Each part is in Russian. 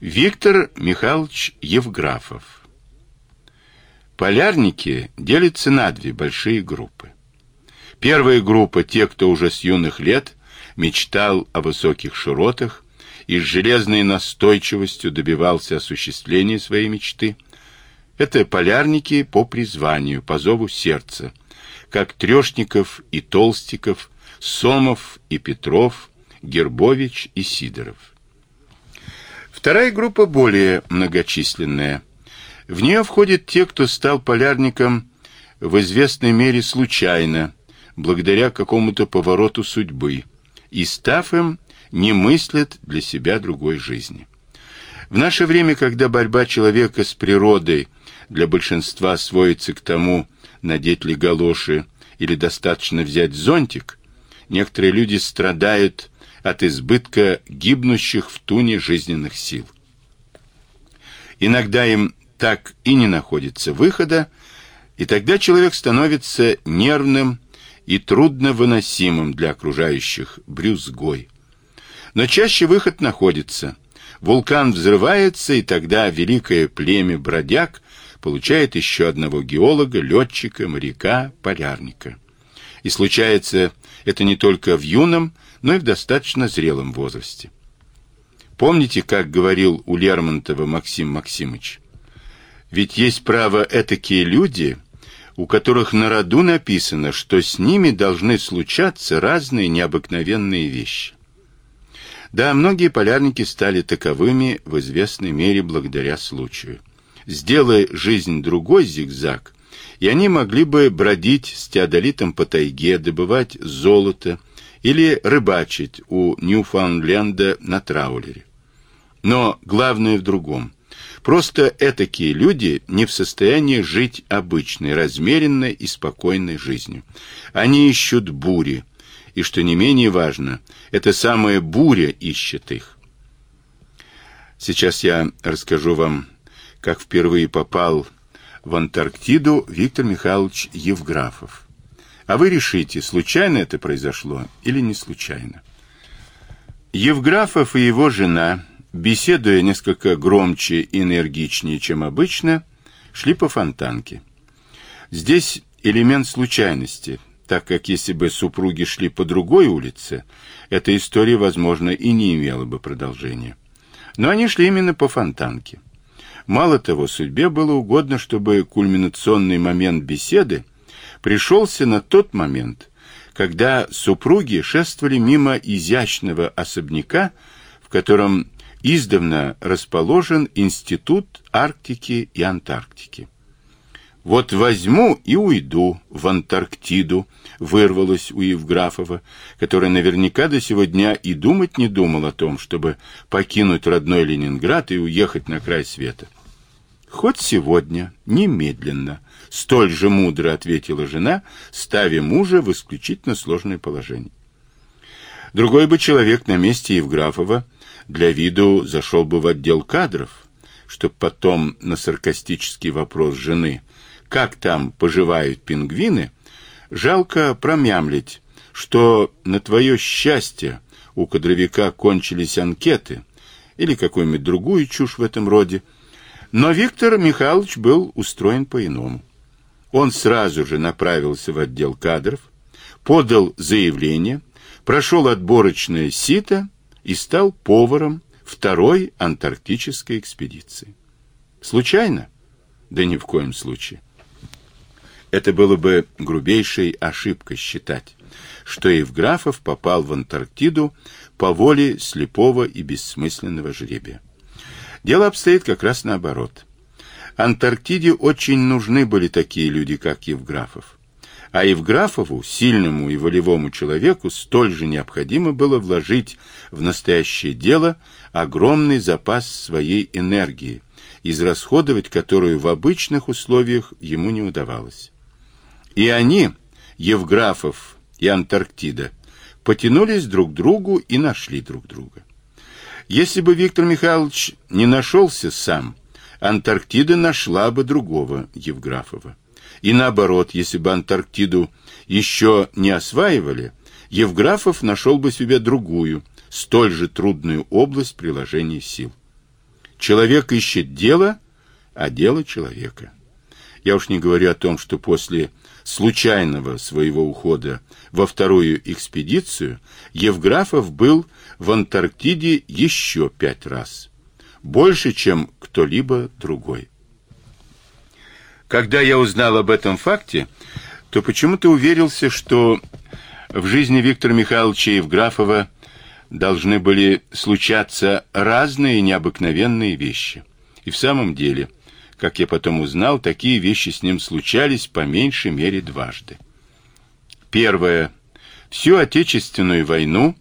Виктор Михайлович Евграфов. Полярники делятся на две большие группы. Первая группа те, кто уже с юных лет мечтал о высоких широтах и с железной настойчивостью добивался осуществления своей мечты. Это полярники по призванию, по зову сердца, как Трешников и Толстиков, Сомов и Петров, Гербович и Сидоров. Вторая группа более многочисленная. В нее входят те, кто стал полярником в известной мере случайно, благодаря какому-то повороту судьбы, и став им, не мыслят для себя другой жизни. В наше время, когда борьба человека с природой для большинства сводится к тому, надеть ли галоши или достаточно взять зонтик, некоторые люди страдают от избытка гибнущих в туне жизненных сил. Иногда им так и не находится выхода, и тогда человек становится нервным и трудновыносимым для окружающих брюзгой. Но чаще выход находится. Вулкан взрывается, и тогда великое племя бродяг получает еще одного геолога, летчика, моряка, полярника. И случается это не только в юном, но и в достаточно зрелом возрасте. Помните, как говорил у Лермонтова Максим Максимович? Ведь есть право этакие люди, у которых на роду написано, что с ними должны случаться разные необыкновенные вещи. Да, многие полярники стали таковыми в известной мере благодаря случаю. Сделай жизнь другой зигзаг, и они могли бы бродить с теодолитом по тайге, добывать золото, или рыбачить у Ньюфаундленда на траулере. Но главное в другом. Просто этакие люди не в состоянии жить обычной, размеренной и спокойной жизнью. Они ищут бури, и, что не менее важно, эта самая буря ищет их. Сейчас я расскажу вам, как впервые попал в Антарктиду Виктор Михайлович Евграфов. А вы решите, случайно это произошло или не случайно. Евграфов и его жена, беседуя несколько громче и энергичнее, чем обычно, шли по фонтанке. Здесь элемент случайности, так как если бы супруги шли по другой улице, эта история, возможно, и не имела бы продолжения. Но они шли именно по фонтанке. Мало того, судьбе было угодно, чтобы кульминационный момент беседы пришелся на тот момент, когда супруги шествовали мимо изящного особняка, в котором издавна расположен Институт Арктики и Антарктики. «Вот возьму и уйду в Антарктиду», — вырвалось у Евграфова, который наверняка до сего дня и думать не думал о том, чтобы покинуть родной Ленинград и уехать на край света. «Хоть сегодня, немедленно», — столь же мудро ответила жена, ставя мужа в исключительно сложное положение. Другой бы человек на месте Евграфова для виду зашел бы в отдел кадров, чтобы потом на саркастический вопрос жены «Как там поживают пингвины?» жалко промямлить, что на твое счастье у кадровика кончились анкеты или какую-нибудь другую чушь в этом роде, но Виктор Михайлович был устроен по-иному. Он сразу же направился в отдел кадров, подал заявление, прошел отборочное сито и стал поваром второй антарктической экспедиции. Случайно? Да ни в коем случае. Это было бы грубейшей ошибкой считать, что Евграфов попал в Антарктиду по воле слепого и бессмысленного жребия. Дело обстоит как раз наоборот. Антарктиде очень нужны были такие люди, как Евграфов. А Евграфову, сильному и волевому человеку, столь же необходимо было вложить в настоящее дело огромный запас своей энергии, израсходовать которую в обычных условиях ему не удавалось. И они, Евграфов и Антарктида, потянулись друг к другу и нашли друг друга. Если бы Виктор Михайлович не нашелся сам, Антарктида нашла бы другого Евграфова. И наоборот, если бы Антарктиду еще не осваивали, Евграфов нашел бы себе другую, столь же трудную область приложения сил. Человек ищет дело, а дело человека. Я уж не говорю о том, что после случайного своего ухода во вторую экспедицию Евграфов был в Антарктиде еще пять раз. Больше, чем кто-либо другой. Когда я узнал об этом факте, то почему-то уверился, что в жизни Виктора Михайловича Евграфова должны были случаться разные необыкновенные вещи. И в самом деле – как я потом узнал, такие вещи с ним случались по меньшей мере дважды. Первое. Всю Отечественную войну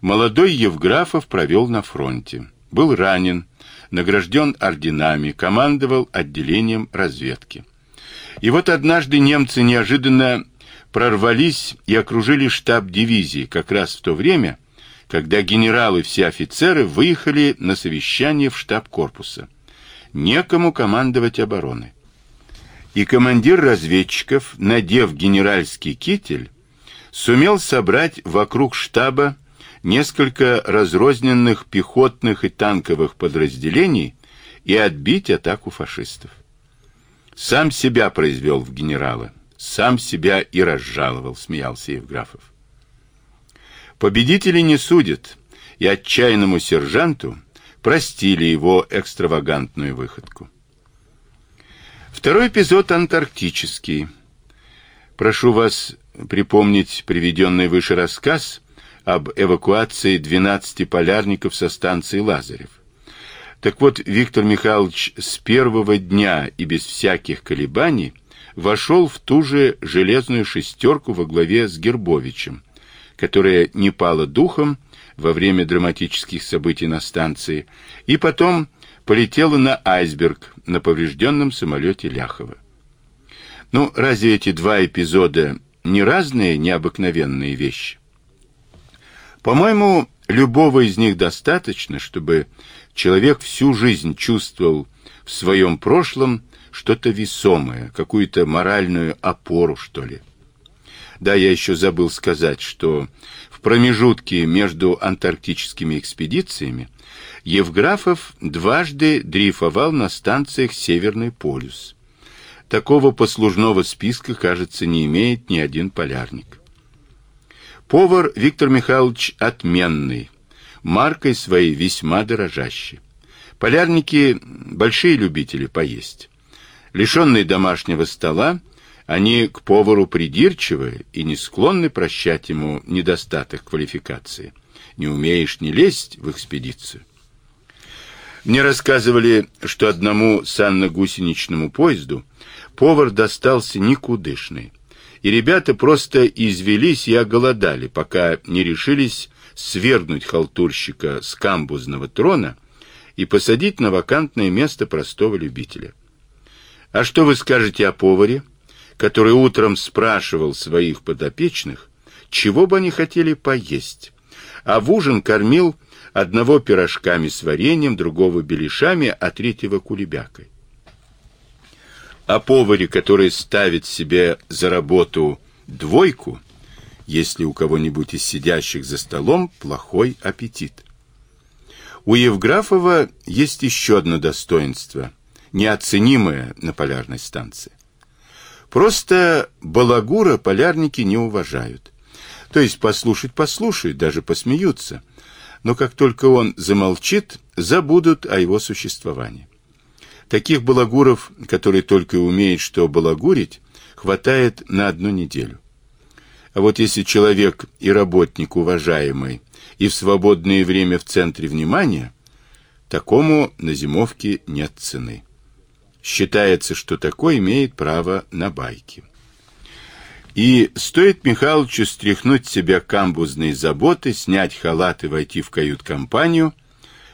молодой Евграфов провел на фронте. Был ранен, награжден орденами, командовал отделением разведки. И вот однажды немцы неожиданно прорвались и окружили штаб дивизии как раз в то время, когда генералы и все офицеры выехали на совещание в штаб корпуса некому командовать обороной. И командир разведчиков, надев генеральский китель, сумел собрать вокруг штаба несколько разрозненных пехотных и танковых подразделений и отбить атаку фашистов. Сам себя произвел в генералы, сам себя и разжаловал, смеялся Евграфов. Победители не судят, и отчаянному сержанту простили его экстравагантную выходку. Второй эпизод антарктический. Прошу вас припомнить приведенный выше рассказ об эвакуации 12 полярников со станции Лазарев. Так вот, Виктор Михайлович с первого дня и без всяких колебаний вошел в ту же железную шестерку во главе с Гербовичем, которая не пала духом во время драматических событий на станции, и потом полетела на айсберг на поврежденном самолете Ляхова. Ну, разве эти два эпизода не разные необыкновенные вещи? По-моему, любого из них достаточно, чтобы человек всю жизнь чувствовал в своем прошлом что-то весомое, какую-то моральную опору, что ли. Да, я еще забыл сказать, что в промежутке между антарктическими экспедициями Евграфов дважды дрейфовал на станциях Северный полюс. Такого послужного списка, кажется, не имеет ни один полярник. Повар Виктор Михайлович отменный, маркой своей весьма дорожащий. Полярники – большие любители поесть. Лишенные домашнего стола, они к повару придирчивы и не склонны прощать ему недостаток квалификации. Не умеешь не лезть в экспедицию. Мне рассказывали, что одному санно-гусеничному поезду повар достался никудышный. И ребята просто извелись и оголодали, пока не решились свергнуть халтурщика с камбузного трона и посадить на вакантное место простого любителя. А что вы скажете о поваре? который утром спрашивал своих подопечных, чего бы они хотели поесть, а в ужин кормил одного пирожками с вареньем, другого беляшами, а третьего кулебякой. А поваре, который ставит себе за работу двойку, если у кого-нибудь из сидящих за столом плохой аппетит. У Евграфова есть еще одно достоинство, неоценимое на полярной станции. Просто балагура полярники не уважают. То есть послушать послушают, даже посмеются. Но как только он замолчит, забудут о его существовании. Таких балагуров, которые только умеют что балагурить, хватает на одну неделю. А вот если человек и работник уважаемый, и в свободное время в центре внимания, такому на зимовке нет цены. Считается, что такой имеет право на байки. И стоит Михалычу стряхнуть с себя камбузные заботы, снять халат и войти в кают-компанию,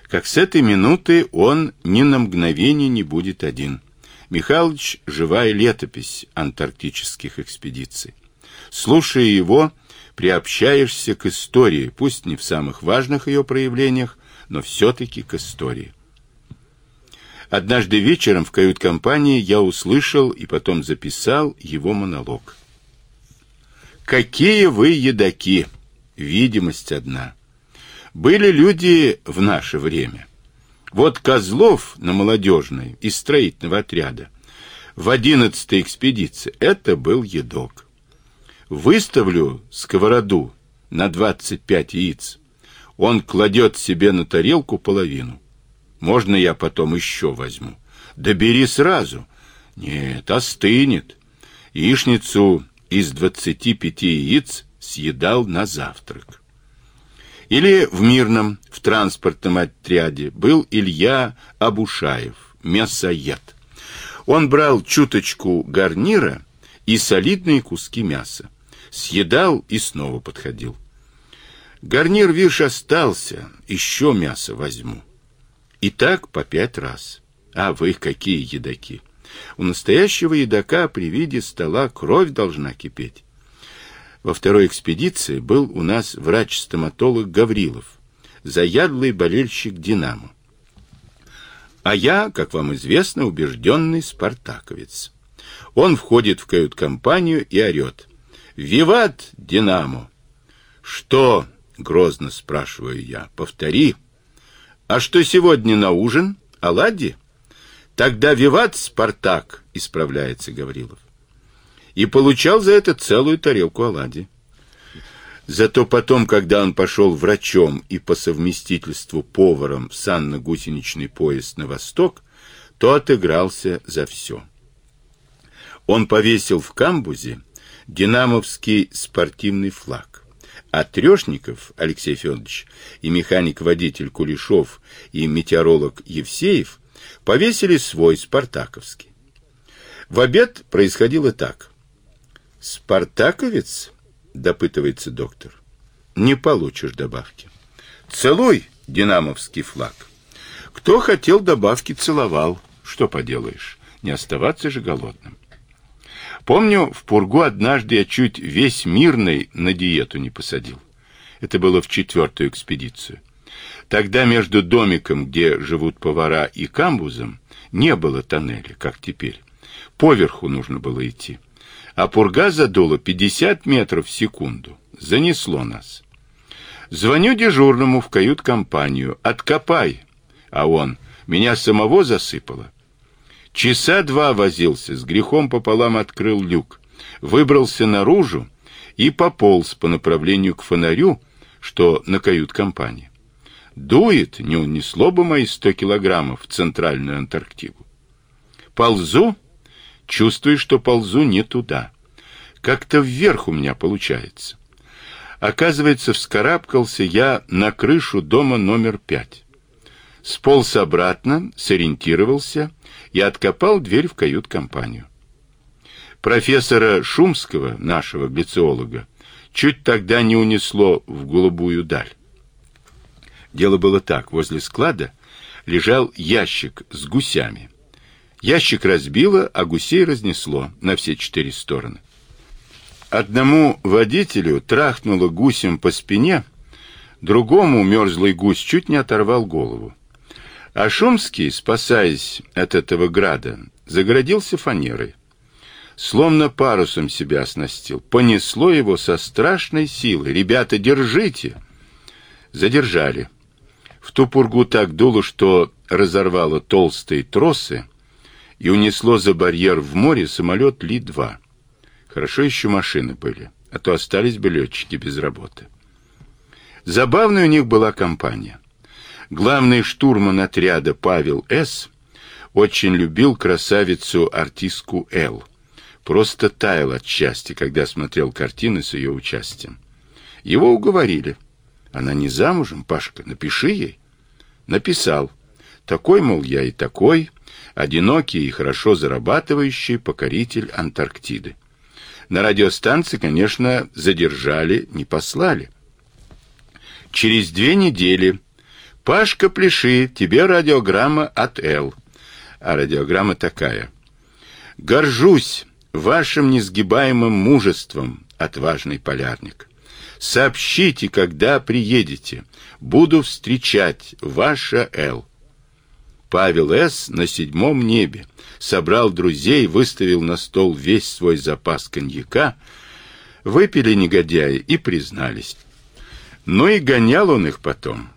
как с этой минуты он ни на мгновение не будет один. Михалыч — живая летопись антарктических экспедиций. Слушая его, приобщаешься к истории, пусть не в самых важных ее проявлениях, но все-таки к истории. Однажды вечером в кают-компании я услышал и потом записал его монолог. Какие вы едаки! Видимость одна. Были люди в наше время. Вот Козлов на молодежной из строительного отряда в одиннадцатой экспедиции это был едок. Выставлю сковороду на двадцать пять яиц. Он кладет себе на тарелку половину. Можно я потом еще возьму? Да бери сразу. Нет, остынет. Яичницу из двадцати пяти яиц съедал на завтрак. Или в Мирном, в транспортном отряде, был Илья Абушаев, мясоед. Он брал чуточку гарнира и солидные куски мяса. Съедал и снова подходил. Гарнир, вишь, остался, еще мясо возьму. И так по пять раз. А вы какие едаки! У настоящего едока при виде стола кровь должна кипеть. Во второй экспедиции был у нас врач-стоматолог Гаврилов, заядлый болельщик «Динамо». А я, как вам известно, убежденный спартаковец. Он входит в кают-компанию и орет. «Виват, Динамо!» «Что?» — грозно спрашиваю я. «Повтори». «А что сегодня на ужин? Оладьи?» «Тогда виват, Спартак!» — исправляется Гаврилов и получал за это целую тарелку оладий. Зато потом, когда он пошел врачом и по совместительству поваром в санно-гусеничный поезд на восток, то отыгрался за все. Он повесил в камбузе динамовский спортивный флаг. А Трешников Алексей Федорович и механик-водитель Кулешов и метеоролог Евсеев повесили свой спартаковский. В обед происходило так. Спартаковец? допытывается доктор. Не получишь добавки. Целуй динамовский флаг. Кто хотел добавки, целовал. Что поделаешь, не оставаться же голодным. Помню, в Пургу однажды я чуть весь мирный на диету не посадил. Это было в четвертую экспедицию. Тогда между домиком, где живут повара, и камбузом не было тоннеля, как теперь. Поверху нужно было идти а пурга задула 50 метров в секунду. Занесло нас. Звоню дежурному в кают-компанию. «Откопай!» А он, меня самого засыпало. Часа два возился, с грехом пополам открыл люк, выбрался наружу и пополз по направлению к фонарю, что на кают-компании. Дует, не унесло бы мои сто килограммов в центральную Антарктиду. Ползу, Чувствую, что ползу не туда. Как-то вверх у меня получается. Оказывается, вскарабкался я на крышу дома номер пять. Сполз обратно, сориентировался и откопал дверь в кают-компанию. Профессора Шумского, нашего глициолога, чуть тогда не унесло в голубую даль. Дело было так, возле склада лежал ящик с гусями. Ящик разбило, а гусей разнесло на все четыре стороны. Одному водителю трахнуло гусем по спине, другому мерзлый гусь чуть не оторвал голову. А Шумский, спасаясь от этого града, заградился фанерой. Словно парусом себя оснастил. Понесло его со страшной силой. «Ребята, держите!» Задержали. В ту пургу так дуло, что разорвало толстые тросы, и унесло за барьер в море самолет Ли-2. Хорошо еще машины были, а то остались бы летчики без работы. Забавная у них была компания. Главный штурман отряда Павел С. очень любил красавицу-артистку Л. Просто таял от счастья, когда смотрел картины с ее участием. Его уговорили. Она не замужем, Пашка, напиши ей. Написал. Такой, мол, я и такой, одинокий и хорошо зарабатывающий покоритель Антарктиды. На радиостанции, конечно, задержали, не послали. Через две недели Пашка, пляши, тебе радиограмма от Л. А радиограмма такая. Горжусь вашим несгибаемым мужеством, отважный полярник. Сообщите, когда приедете. Буду встречать. Ваша Л. Павел С. на седьмом небе собрал друзей, выставил на стол весь свой запас коньяка, выпили негодяи и признались. Но ну и гонял он их потом.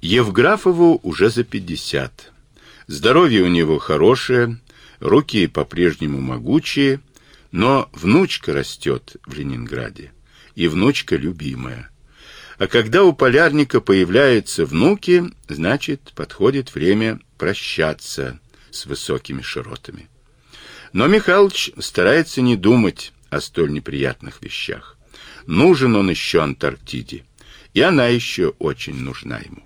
Евграфову уже за 50. Здоровье у него хорошее, руки по-прежнему могучие, но внучка растет в Ленинграде, и внучка любимая. А когда у полярника появляются внуки, значит, подходит время прощаться с высокими широтами. Но Михалыч старается не думать о столь неприятных вещах. Нужен он еще Антарктиде, и она еще очень нужна ему.